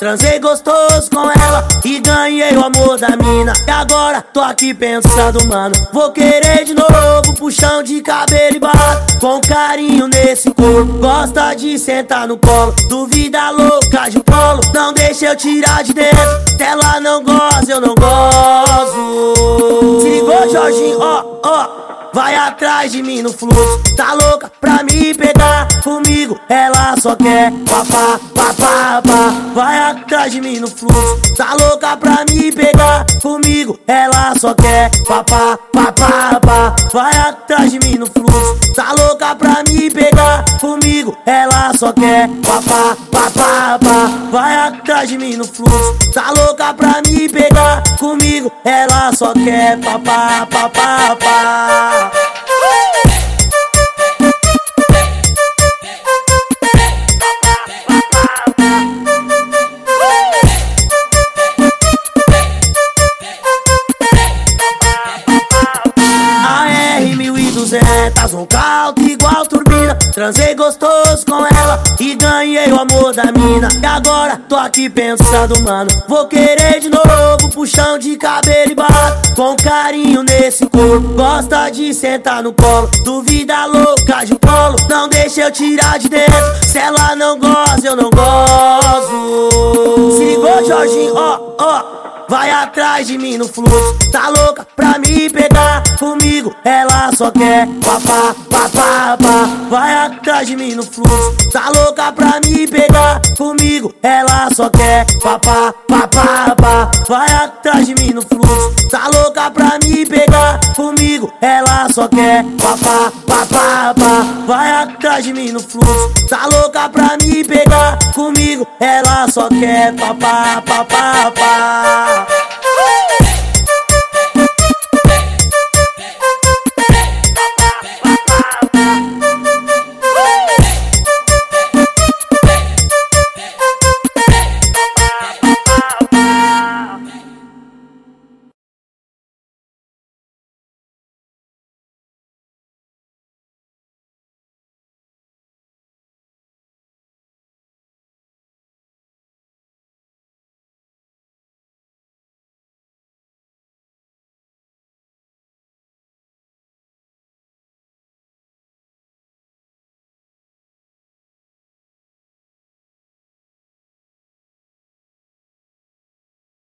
Transei gostoso com ela e ganhei o amor da mina. E agora tô aqui pensando, mano Vou querer de novo puxão de cabelo e barra. Com carinho nesse corpo Gosta de sentar no colo. Duvida louca de polo Não deixa eu tirar de dentro. Se ela não goza, eu não gozo Se ligou, Jorginho, ó, ó Vai atrás de mim no fluxo, tá louca pra me pegar comigo? Ela só quer papá, papá, papá. Vai atrás de mim no fluxo, tá louca pra me pegar comigo? Ela só quer papá, papá, papá. Vai atrás de mim no fluxo, tá louca pra me pegar comigo? Ela só quer papá, papá, papá. Vai atrás de mim no fluxo, tá louca pra me pegar comigo? Ela só quer papá, papá, papá. AR-1200, um caldo igual turbina. Transei gostoso com ela e ganhei o amor da mina. E agora tô aqui pensando, mano Vou querer de novo puxão de cabelo e barra. Com carinho nesse corpo Gosta de sentar no colo. Duvida louca de polo Não deixa eu tirar de dentro. Se ela não goza, eu não gozo. Se ligou, Jorginho, ó, ó Vai atrás de mim no fluxo, tá louca pra me pegar comigo? Ela só quer papá, papá, papá. Vai atrás de mim no fluxo, tá louca pra me pegar comigo? Ela só quer papá, papá, papá. Vai atrás de mim no fluxo, tá louca pra me pegar comigo? Ela só quer papá, papá, papá. Atrás de mim no fluxo, tá louca pra me pegar comigo? Ela só quer papá, papá, papá.